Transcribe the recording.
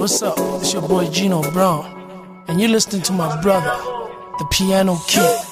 what's up? It's your boy Gino Brown, and you're listening to my brother, the Piano Kid.